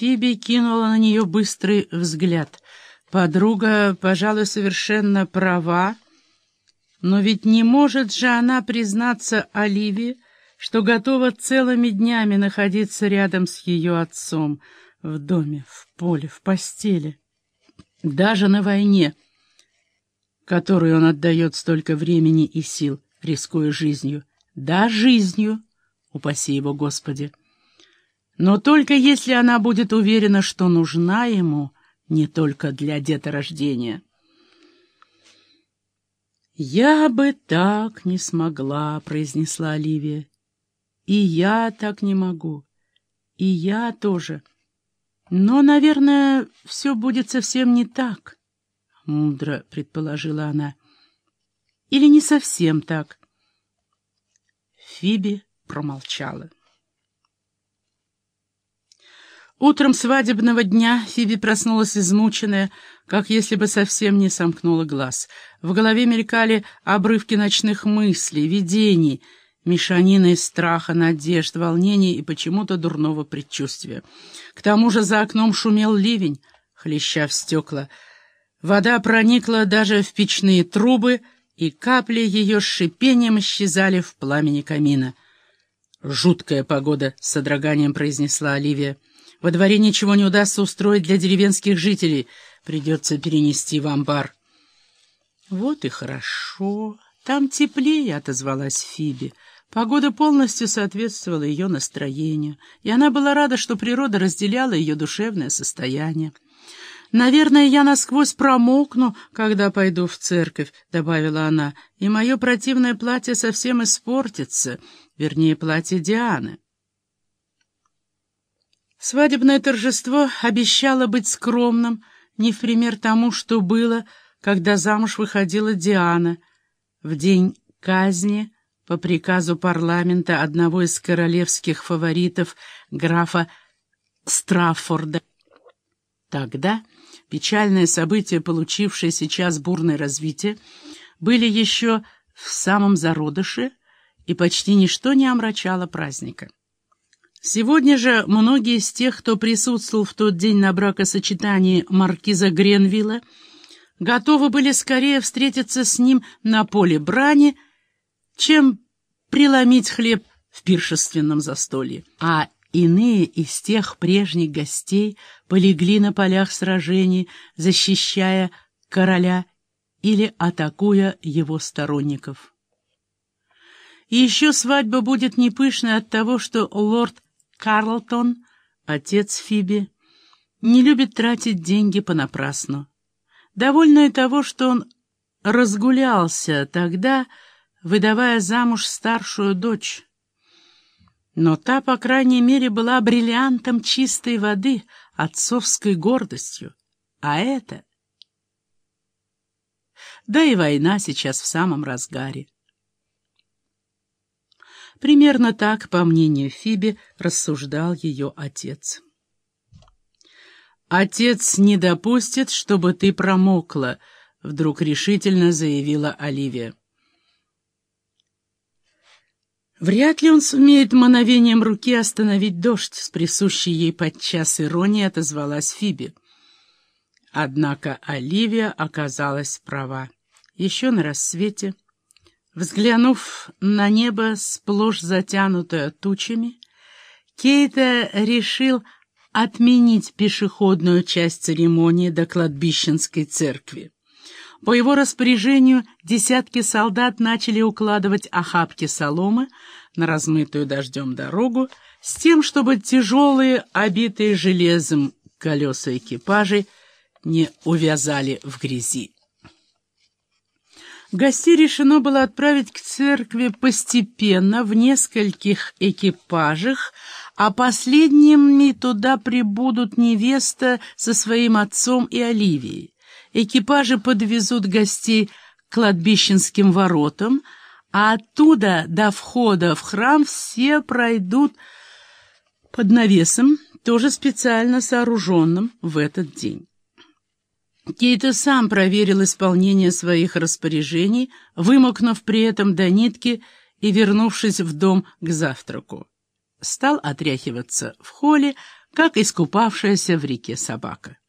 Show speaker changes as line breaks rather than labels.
Фиби кинула на нее быстрый взгляд. Подруга, пожалуй, совершенно права, но ведь не может же она признаться Оливии, что готова целыми днями находиться рядом с ее отцом, в доме, в поле, в постели, даже на войне, которой он отдает столько времени и сил, рискуя жизнью, да, жизнью, упаси его Господи. Но только если она будет уверена, что нужна ему не только для деторождения. «Я бы так не смогла», — произнесла Оливия. «И я так не могу. И я тоже. Но, наверное, все будет совсем не так», — мудро предположила она. «Или не совсем так». Фиби промолчала. Утром свадебного дня Фиби проснулась измученная, как если бы совсем не сомкнула глаз. В голове мелькали обрывки ночных мыслей, видений, мешанины страха, надежд, волнений и почему-то дурного предчувствия. К тому же за окном шумел ливень, хлеща в стекла. Вода проникла даже в печные трубы, и капли ее с шипением исчезали в пламени камина. «Жуткая погода», — с содроганием произнесла Оливия. Во дворе ничего не удастся устроить для деревенских жителей. Придется перенести в амбар. Вот и хорошо. Там теплее, — отозвалась Фиби. Погода полностью соответствовала ее настроению, и она была рада, что природа разделяла ее душевное состояние. «Наверное, я насквозь промокну, когда пойду в церковь», — добавила она, — «и мое противное платье совсем испортится, вернее, платье Дианы». Свадебное торжество обещало быть скромным, не в пример тому, что было, когда замуж выходила Диана. В день казни, по приказу парламента одного из королевских фаворитов, графа Страффорда. Тогда печальные события, получившие сейчас бурное развитие, были еще в самом зародыше, и почти ничто не омрачало праздника. Сегодня же многие из тех, кто присутствовал в тот день на бракосочетании маркиза Гренвилла, готовы были скорее встретиться с ним на поле брани, чем преломить хлеб в пиршественном застолье. А иные из тех прежних гостей полегли на полях сражений, защищая короля или атакуя его сторонников. И еще свадьба будет не пышной от того, что лорд Карлтон, отец Фиби, не любит тратить деньги понапрасну. Довольно и того, что он разгулялся тогда, выдавая замуж старшую дочь. Но та, по крайней мере, была бриллиантом чистой воды, отцовской гордостью. А это... Да и война сейчас в самом разгаре. Примерно так, по мнению Фиби, рассуждал ее отец. «Отец не допустит, чтобы ты промокла», — вдруг решительно заявила Оливия. Вряд ли он сумеет мановением руки остановить дождь, с присущей ей подчас иронией отозвалась Фиби. Однако Оливия оказалась права. Еще на рассвете Взглянув на небо, сплошь затянутое тучами, Кейта решил отменить пешеходную часть церемонии до кладбищенской церкви. По его распоряжению десятки солдат начали укладывать охапки соломы на размытую дождем дорогу с тем, чтобы тяжелые, обитые железом колеса экипажей не увязали в грязи. Гостей решено было отправить к церкви постепенно, в нескольких экипажах, а последними туда прибудут невеста со своим отцом и Оливией. Экипажи подвезут гостей к кладбищенским воротам, а оттуда до входа в храм все пройдут под навесом, тоже специально сооруженным в этот день. Кейта сам проверил исполнение своих распоряжений, вымокнув при этом до нитки и вернувшись в дом к завтраку. Стал отряхиваться в холле, как искупавшаяся в реке собака.